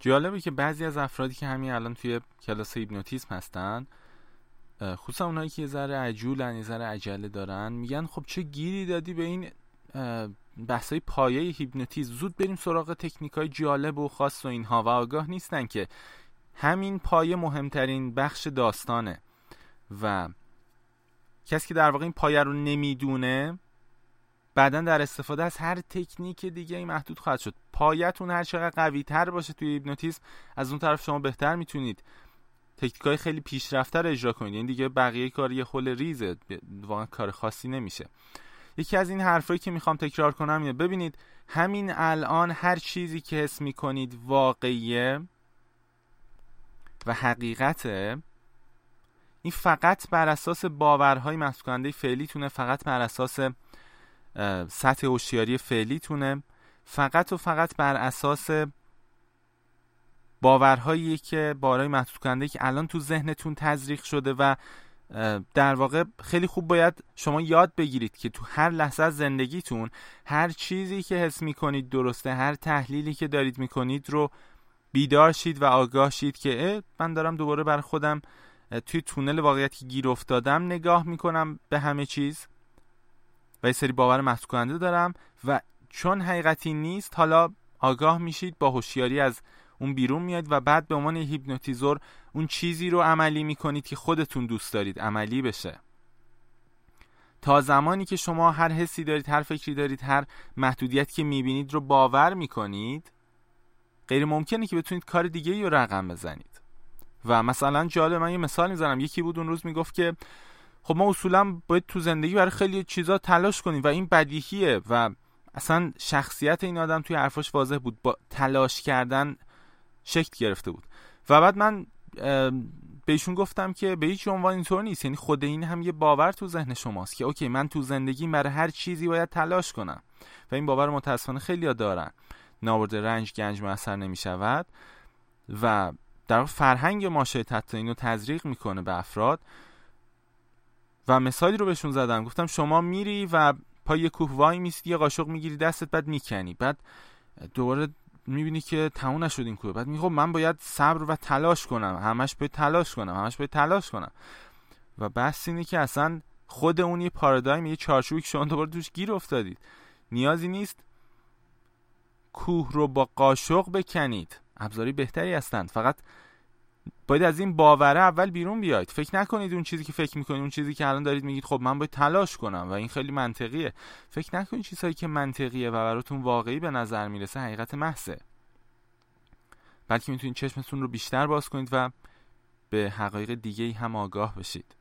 جالبه که بعضی از افرادی که همین الان توی کلاس هیپنوتیزم هستن خصوصا اونایی که یه ذره عجولن یه ذره عجله دارن میگن خب چه گیری دادی به این بحثای پایه هیپنوتیزم؟ زود بریم سراغ تکنیک های جالب و خاص و اینها. و آگاه نیستن که همین پایه مهمترین بخش داستانه. و کسی که در واقع این پایه رو نمی‌دونه بعدا در استفاده از هر تکنیک دیگه ای محدود خواهد شد. پایه‌تون هر چقدر قوی تر باشه توی هیپنوتیزم از اون طرف شما بهتر می‌تونید تکنیک های خیلی پیشرفته رو اجرا کنید. یعنی دیگه بقیه کار یه خل ریزه واقعا کار خاصی نمیشه. یکی از این حرفایی که می‌خوام تکرار کنم اینه ببینید همین الان هر چیزی که حس می‌کنید واقعیه و حقیقته این فقط بر اساس باورهای محسوب کننده فعلیتونه فقط بر اساس سطح هوشیاری فعلیتونه. فقط و فقط بر اساس باورهایی که بارای محسوب کننده که الان تو ذهنتون تزریق شده و در واقع خیلی خوب باید شما یاد بگیرید که تو هر لحظه زندگیتون هر چیزی که حس می‌کنید درسته هر تحلیلی که دارید می‌کنید رو بیدار شید و آگاه شید که من دارم دوباره بر خودم توی تونل واقعیتی گیر افتادم نگاه می‌کنم به همه چیز. و یه سری باور محسوب کننده دارم و چون حقیقتی نیست حالا آگاه میشید با هوشیاری از اون بیرون میاد و بعد به عنوان هیپنوتیزور اون چیزی رو عملی می‌کنید که خودتون دوست دارید عملی بشه. تا زمانی که شما هر حسی دارید هر فکری دارید هر محدودیت که می‌بینید رو باور می‌کنید غیر ممکنه که بتونید کار دیگه رو رقم بزنید. و مثلا جالب من یه مثال می‌زنم. یکی بود اون روز می‌گفت که خب ما اصولا باید تو زندگی برای خیلی چیزا تلاش کنیم و این بدیهیه و اصلا شخصیت این آدم توی حرفاش واضح بود. با تلاش کردن شکل گرفته بود. و بعد من بهشون گفتم که به هیچ عنوان اینطور نیست. یعنی خود این هم یه باور تو ذهن شماست که اوکی من تو زندگی برای هر چیزی باید تلاش کنم. و این باور متاسفانه خیلی ها دارن. نابرد رنج گنج میسر نمی شود و در فرهنگ ما حتی اینو تزریق می‌کنه به افراد. و مثالی رو بهشون زدم. گفتم شما میری و پای کوه وای میستی یه قاشق می‌گیری دستت بعد می‌کنی. بعد دوباره می‌بینی که تموم نشد این کوه. بعد میگه خب من باید صبر و تلاش کنم. همش باید تلاش کنم. همش باید تلاش کنم. و بحث اینه که اصلا خود اون یه پارادایم یه چارچوبی که شما دوباره توش گیر افتادید. نیازی نیست کوه رو با قاشق بکنید. ابزاری بهتری هستند. فقط باید از این باوره اول بیرون بیاید. فکر نکنید اون چیزی که فکر می‌کنید اون چیزی که الان دارید میگید خب من باید تلاش کنم و این خیلی منطقیه. فکر نکنید چیزهایی که منطقیه و براتون واقعی به نظر می‌رسه حقیقت محضه. بلکه می‌تونید چشمتون رو بیشتر باز کنید و به حقایق دیگه هم آگاه بشید.